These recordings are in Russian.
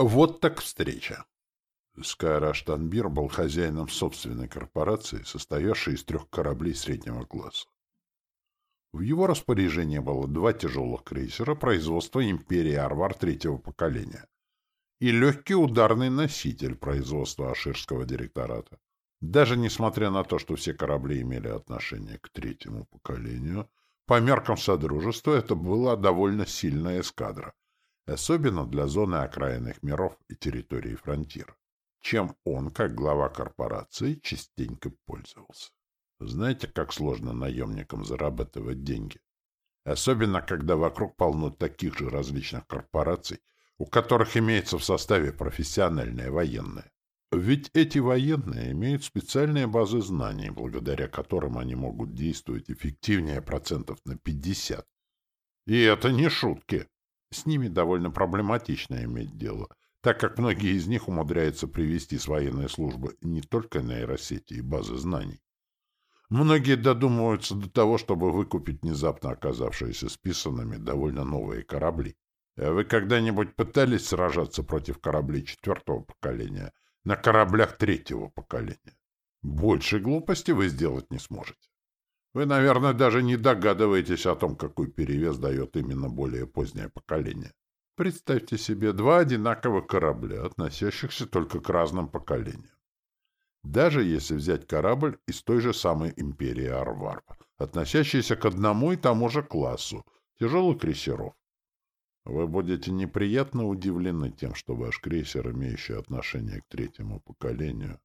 Вот так встреча. Скайраш Танбир был хозяином собственной корпорации, состоявшей из трех кораблей среднего класса. В его распоряжении было два тяжелых крейсера производства империи Арвар третьего поколения и легкий ударный носитель производства Аширского директората. Даже несмотря на то, что все корабли имели отношение к третьему поколению, по меркам Содружества это была довольно сильная эскадра, особенно для зоны окраинных миров и территории фронтира, чем он, как глава корпорации, частенько пользовался. Знаете, как сложно наемникам зарабатывать деньги? Особенно, когда вокруг полно таких же различных корпораций, у которых имеется в составе профессиональные военные. Ведь эти военные имеют специальные базы знаний, благодаря которым они могут действовать эффективнее процентов на 50. И это не шутки. С ними довольно проблематично иметь дело, так как многие из них умудряются привести с военной службы не только нейросети и базы знаний. Многие додумываются до того, чтобы выкупить внезапно оказавшиеся списанными довольно новые корабли. А вы когда-нибудь пытались сражаться против кораблей четвертого поколения — на кораблях третьего поколения. Больше глупости вы сделать не сможете. Вы, наверное, даже не догадываетесь о том, какой перевес дает именно более позднее поколение. Представьте себе два одинаковых корабля, относящихся только к разным поколениям. Даже если взять корабль из той же самой империи Арварп, относящийся к одному и тому же классу тяжелых крейсеров, вы будете неприятно удивлены тем, что ваш крейсер, имеющий отношение к третьему поколению,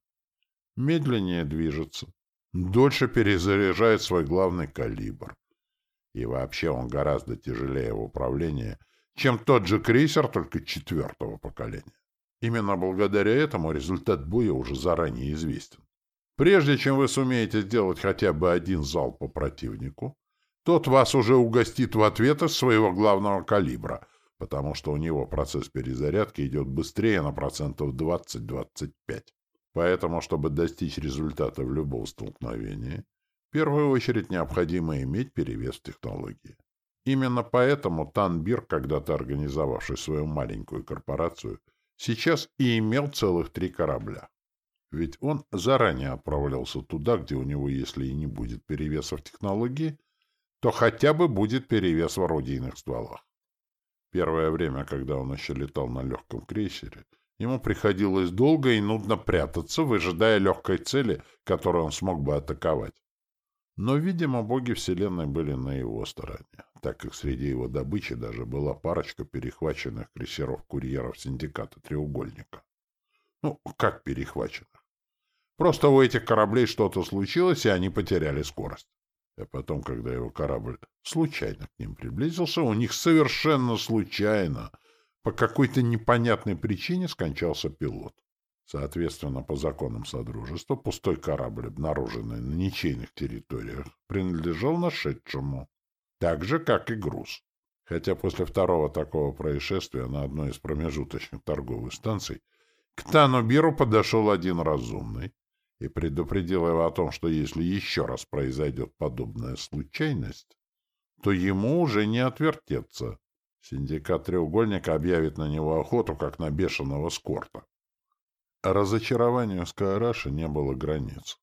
медленнее движется, дольше перезаряжает свой главный калибр. И вообще он гораздо тяжелее в управлении, чем тот же крейсер, только четвертого поколения. Именно благодаря этому результат боя уже заранее известен. Прежде чем вы сумеете сделать хотя бы один залп по противнику, тот вас уже угостит в ответ из своего главного калибра, потому что у него процесс перезарядки идет быстрее на процентов 20-25. Поэтому, чтобы достичь результата в любом столкновении, в первую очередь необходимо иметь перевес в технологии. Именно поэтому Танбир, когда-то организовавший свою маленькую корпорацию, сейчас и имел целых три корабля. Ведь он заранее отправлялся туда, где у него, если и не будет перевеса в технологии, то хотя бы будет перевес в орудийных стволах. Первое время, когда он еще летал на легком крейсере, ему приходилось долго и нудно прятаться, выжидая легкой цели, которую он смог бы атаковать. Но, видимо, боги Вселенной были на его стороне, так как среди его добычи даже была парочка перехваченных крейсеров-курьеров синдиката «Треугольника». Ну, как перехваченных? Просто у этих кораблей что-то случилось, и они потеряли скорость. А потом, когда его корабль случайно к ним приблизился, у них совершенно случайно, по какой-то непонятной причине, скончался пилот. Соответственно, по законам Содружества, пустой корабль, обнаруженный на ничейных территориях, принадлежал нашедшему, так же, как и груз. Хотя после второго такого происшествия на одной из промежуточных торговых станций к Танубиру подошел один разумный, и предупредил его о том, что если еще раз произойдет подобная случайность, то ему уже не отвертеться. Синдикат «Треугольника» объявит на него охоту, как на бешеного скорта. Разочарованию Скайраша не было границ.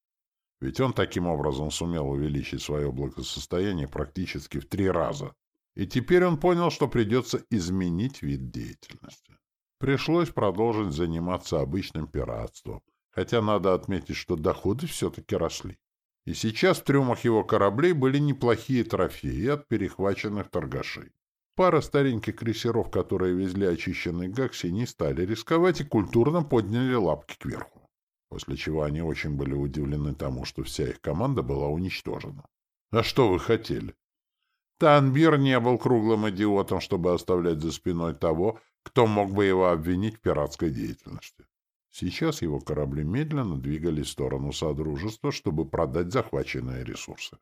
Ведь он таким образом сумел увеличить свое благосостояние практически в три раза. И теперь он понял, что придется изменить вид деятельности. Пришлось продолжить заниматься обычным пиратством, хотя надо отметить, что доходы все-таки росли. И сейчас в трюмах его кораблей были неплохие трофеи от перехваченных торгашей. Пара стареньких крейсеров, которые везли очищенный гакси, не стали рисковать и культурно подняли лапки кверху. После чего они очень были удивлены тому, что вся их команда была уничтожена. А что вы хотели? Танбир не был круглым идиотом, чтобы оставлять за спиной того, кто мог бы его обвинить в пиратской деятельности. Сейчас его корабли медленно двигались в сторону Содружества, чтобы продать захваченные ресурсы.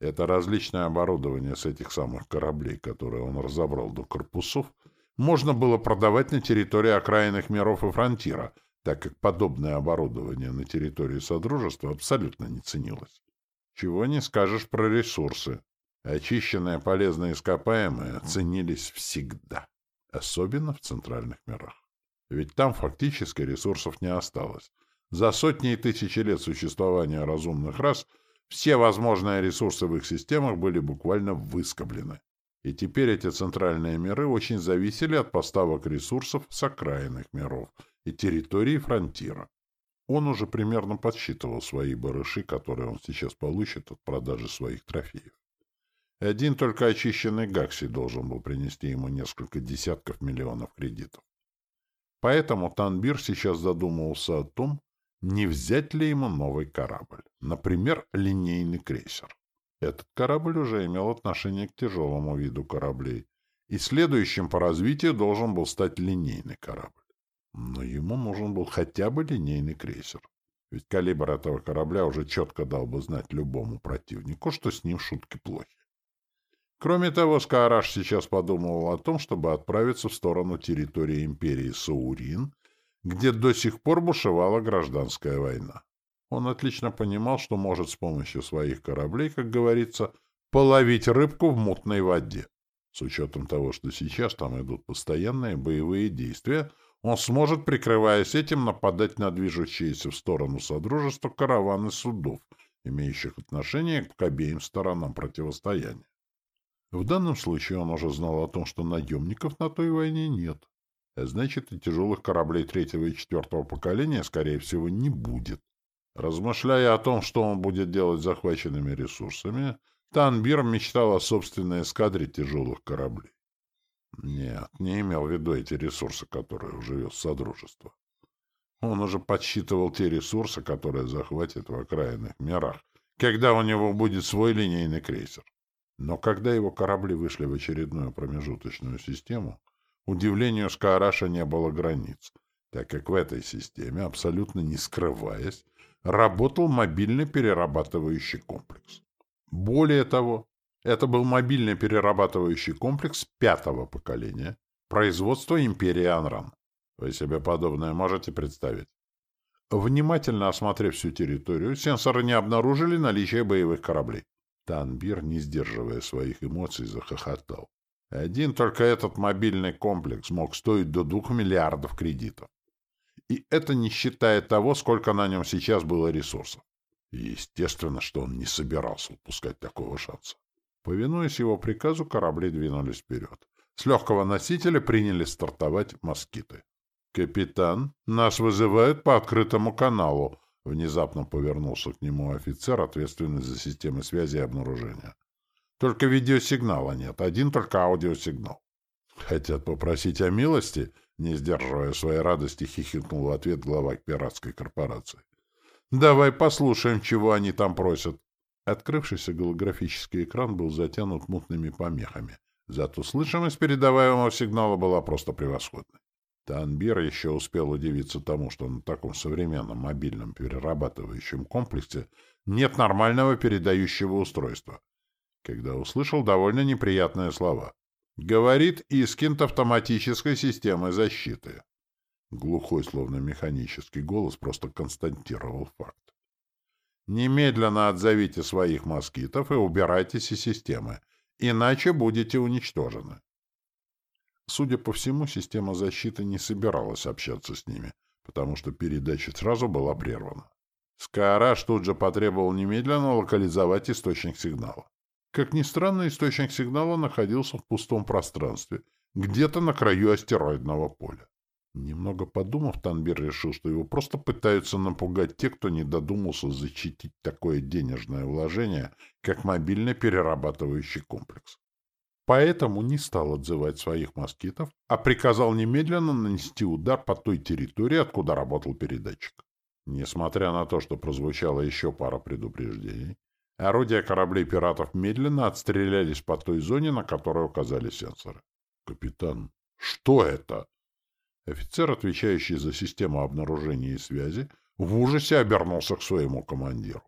Это различное оборудование с этих самых кораблей, которые он разобрал до корпусов, можно было продавать на территории окраинных миров и фронтира, так как подобное оборудование на территории Содружества абсолютно не ценилось. Чего не скажешь про ресурсы. Очищенные полезные ископаемые ценились всегда, особенно в центральных мирах. Ведь там фактически ресурсов не осталось. За сотни и тысячи лет существования разумных рас все возможные ресурсы в их системах были буквально выскоблены. И теперь эти центральные миры очень зависели от поставок ресурсов с окраинных миров и территории фронтира. Он уже примерно подсчитывал свои барыши, которые он сейчас получит от продажи своих трофеев. Один только очищенный Гакси должен был принести ему несколько десятков миллионов кредитов. Поэтому Танбир сейчас задумывался о том, не взять ли ему новый корабль, например, линейный крейсер. Этот корабль уже имел отношение к тяжелому виду кораблей, и следующим по развитию должен был стать линейный корабль. Но ему нужен был хотя бы линейный крейсер. Ведь калибр этого корабля уже четко дал бы знать любому противнику, что с ним шутки плохи. Кроме того, Скаараш сейчас подумывал о том, чтобы отправиться в сторону территории империи Саурин, где до сих пор бушевала гражданская война. Он отлично понимал, что может с помощью своих кораблей, как говорится, половить рыбку в мутной воде. С учетом того, что сейчас там идут постоянные боевые действия, он сможет, прикрываясь этим, нападать на движущиеся в сторону Содружества караваны судов, имеющих отношение к обеим сторонам противостояния. В данном случае он уже знал о том, что наемников на той войне нет. А значит, и тяжелых кораблей третьего и четвертого поколения, скорее всего, не будет. Размышляя о том, что он будет делать с захваченными ресурсами, Танбир мечтал о собственной эскадре тяжелых кораблей. Нет, не имел в виду эти ресурсы, которые уже вез Содружество. Он уже подсчитывал те ресурсы, которые захватит в окраинных мирах, когда у него будет свой линейный крейсер. Но когда его корабли вышли в очередную промежуточную систему, удивлению Скаараша не было границ, так как в этой системе, абсолютно не скрываясь, работал мобильный перерабатывающий комплекс. Более того, это был мобильный перерабатывающий комплекс пятого поколения, производства империи Анран. Вы себе подобное можете представить? Внимательно осмотрев всю территорию, сенсоры не обнаружили наличие боевых кораблей. Танбир, не сдерживая своих эмоций, захохотал. Один только этот мобильный комплекс мог стоить до двух миллиардов кредитов. И это не считая того, сколько на нем сейчас было ресурсов. Естественно, что он не собирался упускать такого шанса. Повинуясь его приказу, корабли двинулись вперед. С легкого носителя приняли стартовать москиты. «Капитан, нас вызывают по открытому каналу», — внезапно повернулся к нему офицер, ответственный за системы связи и обнаружения. «Только видеосигнала нет, один только аудиосигнал». «Хотят попросить о милости?» — не сдерживая своей радости, хихикнул в ответ глава пиратской корпорации. «Давай послушаем, чего они там просят». Открывшийся голографический экран был затянут мутными помехами. Зато слышимость передаваемого сигнала была просто превосходной. Танбир еще успел удивиться тому, что на таком современном мобильном перерабатывающем комплексе нет нормального передающего устройства, когда услышал довольно неприятные слова. Говорит Искинт автоматической системы защиты. Глухой, словно механический голос просто констатировал факт. Немедленно отзовите своих москитов и убирайтесь из системы, иначе будете уничтожены. Судя по всему, система защиты не собиралась общаться с ними, потому что передача сразу была прервана. Скаараш тут же потребовал немедленно локализовать источник сигнала. Как ни странно, источник сигнала находился в пустом пространстве, где-то на краю астероидного поля. Немного подумав, Танбир решил, что его просто пытаются напугать те, кто не додумался защитить такое денежное вложение, как мобильный перерабатывающий комплекс. Поэтому не стал отзывать своих москитов, а приказал немедленно нанести удар по той территории, откуда работал передатчик. Несмотря на то, что прозвучало еще пара предупреждений, орудия кораблей пиратов медленно отстрелялись по той зоне, на которой указали сенсоры. «Капитан, что это?» Офицер, отвечающий за систему обнаружения и связи, в ужасе обернулся к своему командиру.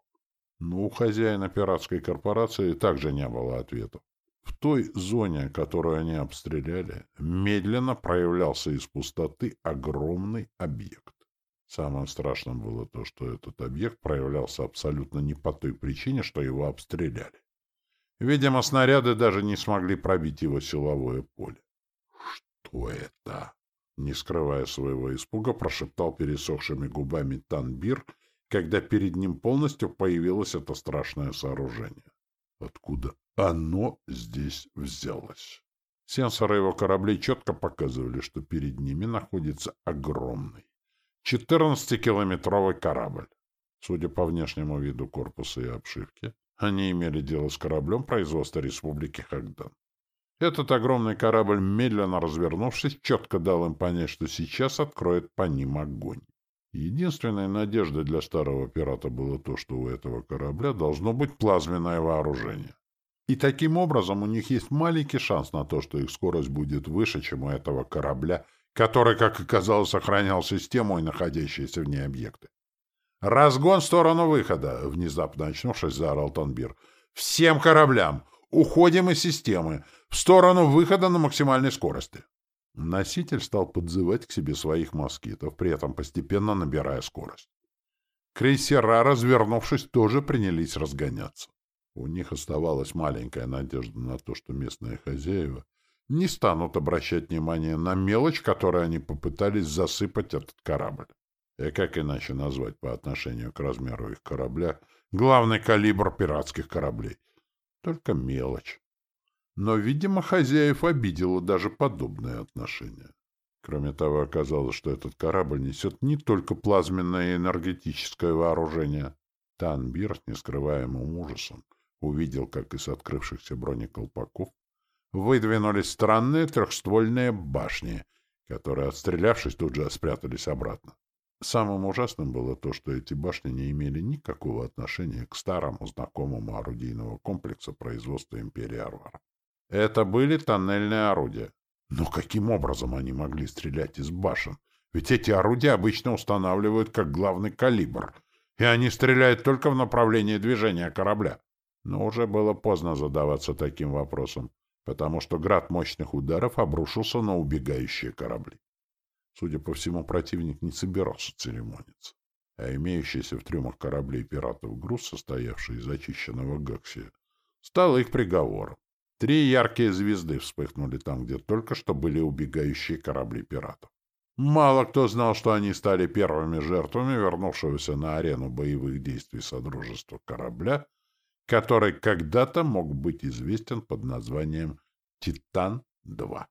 Но у хозяина пиратской корпорации также не было ответов. В той зоне, которую они обстреляли, медленно проявлялся из пустоты огромный объект. Самым страшным было то, что этот объект проявлялся абсолютно не по той причине, что его обстреляли. Видимо, снаряды даже не смогли пробить его силовое поле. Что это? Не скрывая своего испуга, прошептал пересохшими губами Танбир, когда перед ним полностью появилось это страшное сооружение. Откуда оно здесь взялось? Сенсоры его кораблей четко показывали, что перед ними находится огромный 14-километровый корабль. Судя по внешнему виду корпуса и обшивки, они имели дело с кораблем производства Республики Хагдан. Этот огромный корабль, медленно развернувшись, четко дал им понять, что сейчас откроет по ним огонь. Единственной надеждой для старого пирата было то, что у этого корабля должно быть плазменное вооружение. И таким образом у них есть маленький шанс на то, что их скорость будет выше, чем у этого корабля, который, как оказалось, охранял систему и находящиеся в ней объекты. «Разгон в сторону выхода!» — внезапно очнувшись, заорал Тонбир. «Всем кораблям! Уходим из системы! В сторону выхода на максимальной скорости!» Носитель стал подзывать к себе своих москитов, при этом постепенно набирая скорость. Крейсера, развернувшись, тоже принялись разгоняться. У них оставалась маленькая надежда на то, что местные хозяева не станут обращать внимание на мелочь, которой они попытались засыпать этот корабль. И как иначе назвать по отношению к размеру их корабля главный калибр пиратских кораблей? Только мелочь. Но, видимо, хозяев обидело даже подобное отношение. Кроме того, оказалось, что этот корабль несет не только плазменное и энергетическое вооружение. Танбир с нескрываемым ужасом увидел, как из открывшихся бронеколпаков выдвинулись странные трехствольные башни, которые, отстрелявшись, тут же спрятались обратно. Самым ужасным было то, что эти башни не имели никакого отношения к старому знакомому орудийного комплекса производства империи Арвара. Это были тоннельные орудия. Но каким образом они могли стрелять из башен? Ведь эти орудия обычно устанавливают как главный калибр, и они стреляют только в направлении движения корабля. Но уже было поздно задаваться таким вопросом, потому что град мощных ударов обрушился на убегающие корабли. Судя по всему, противник не собирался церемониться, а имеющийся в трюмах кораблей пиратов груз, состоявший из очищенного гаксия, стал их приговором. Три яркие звезды вспыхнули там, где только что были убегающие корабли пиратов. Мало кто знал, что они стали первыми жертвами вернувшегося на арену боевых действий Содружества корабля, который когда-то мог быть известен под названием «Титан-2».